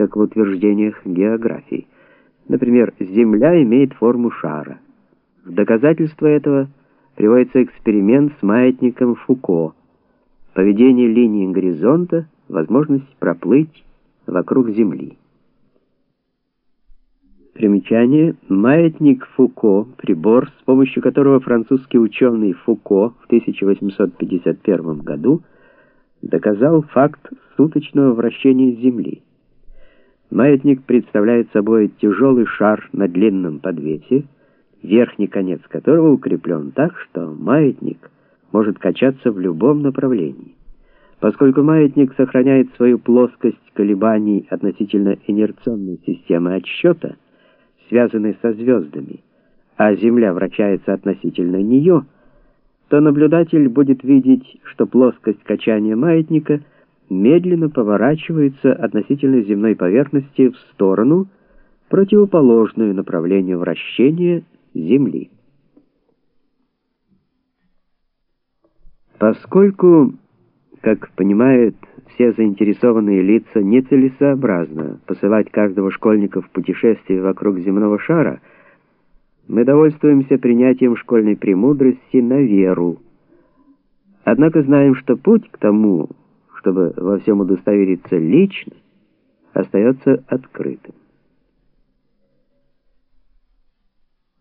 как в утверждениях географии. Например, Земля имеет форму шара. В доказательство этого приводится эксперимент с маятником Фуко. Поведение линии горизонта, возможность проплыть вокруг Земли. Примечание. Маятник Фуко, прибор, с помощью которого французский ученый Фуко в 1851 году доказал факт суточного вращения Земли. Маятник представляет собой тяжелый шар на длинном подвесе, верхний конец которого укреплен так, что маятник может качаться в любом направлении. Поскольку маятник сохраняет свою плоскость колебаний относительно инерционной системы отсчета, связанной со звездами, а Земля вращается относительно нее, то наблюдатель будет видеть, что плоскость качания маятника медленно поворачивается относительно земной поверхности в сторону, противоположную направлению вращения Земли. Поскольку, как понимают все заинтересованные лица, нецелесообразно посылать каждого школьника в путешествие вокруг земного шара, мы довольствуемся принятием школьной премудрости на веру. Однако знаем, что путь к тому, чтобы во всем удостовериться лично, остается открытым.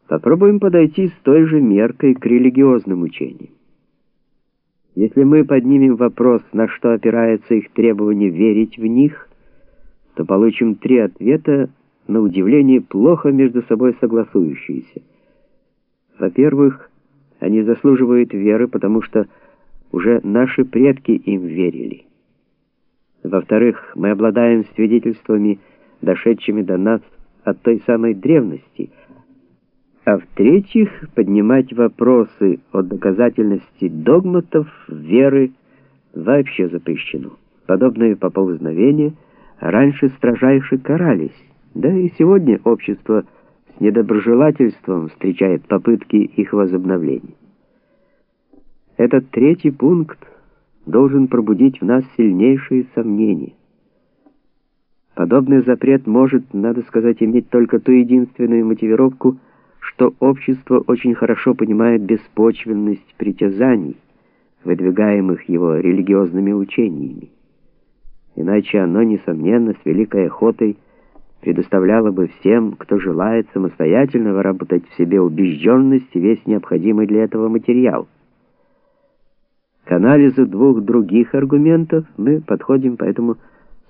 Попробуем подойти с той же меркой к религиозным учениям. Если мы поднимем вопрос, на что опирается их требование верить в них, то получим три ответа, на удивление плохо между собой согласующиеся. Во-первых, они заслуживают веры, потому что уже наши предки им верили. Во-вторых, мы обладаем свидетельствами, дошедшими до нас от той самой древности. А в-третьих, поднимать вопросы о доказательности догматов веры вообще запрещено. Подобные поползновения раньше строжайше карались, да и сегодня общество с недоброжелательством встречает попытки их возобновления. Этот третий пункт должен пробудить в нас сильнейшие сомнения. Подобный запрет может, надо сказать, иметь только ту единственную мотивировку, что общество очень хорошо понимает беспочвенность притязаний, выдвигаемых его религиозными учениями. Иначе оно, несомненно, с великой охотой предоставляло бы всем, кто желает самостоятельно выработать в себе убежденность и весь необходимый для этого материал. К анализу двух других аргументов мы подходим поэтому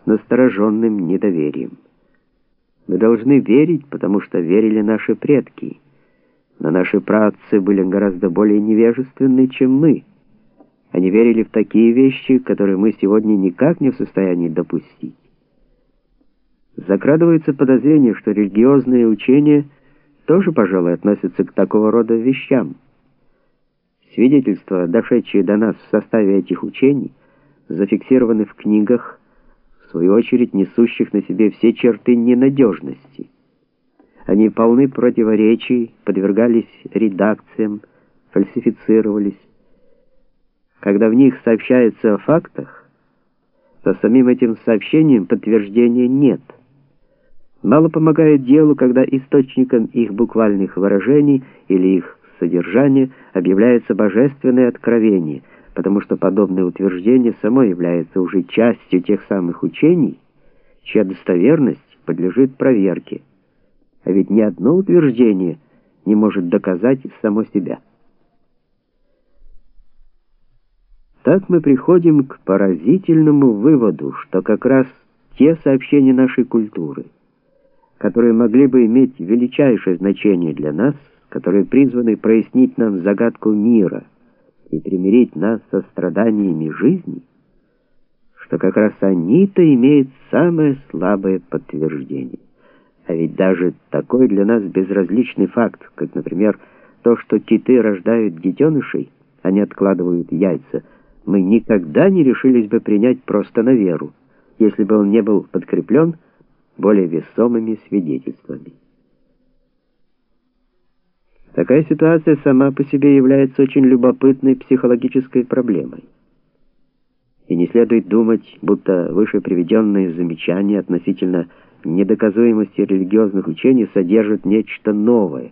с настороженным недоверием. Мы должны верить, потому что верили наши предки, но наши праотцы были гораздо более невежественны, чем мы. Они верили в такие вещи, которые мы сегодня никак не в состоянии допустить. Закрадывается подозрение, что религиозные учения тоже, пожалуй, относятся к такого рода вещам. Свидетельства, дошедшие до нас в составе этих учений, зафиксированы в книгах, в свою очередь несущих на себе все черты ненадежности. Они полны противоречий, подвергались редакциям, фальсифицировались. Когда в них сообщается о фактах, то самим этим сообщением подтверждения нет. Мало помогает делу, когда источником их буквальных выражений или их содержания объявляется божественное откровение, потому что подобное утверждение само является уже частью тех самых учений, чья достоверность подлежит проверке. А ведь ни одно утверждение не может доказать само себя. Так мы приходим к поразительному выводу, что как раз те сообщения нашей культуры, которые могли бы иметь величайшее значение для нас, которые призваны прояснить нам загадку мира и примирить нас со страданиями жизни, что как раз они-то имеют самое слабое подтверждение. А ведь даже такой для нас безразличный факт, как, например, то, что киты рождают детенышей, а не откладывают яйца, мы никогда не решились бы принять просто на веру, если бы он не был подкреплен более весомыми свидетельствами. Такая ситуация сама по себе является очень любопытной психологической проблемой. И не следует думать, будто выше приведенные замечания относительно недоказуемости религиозных учений содержат нечто новое.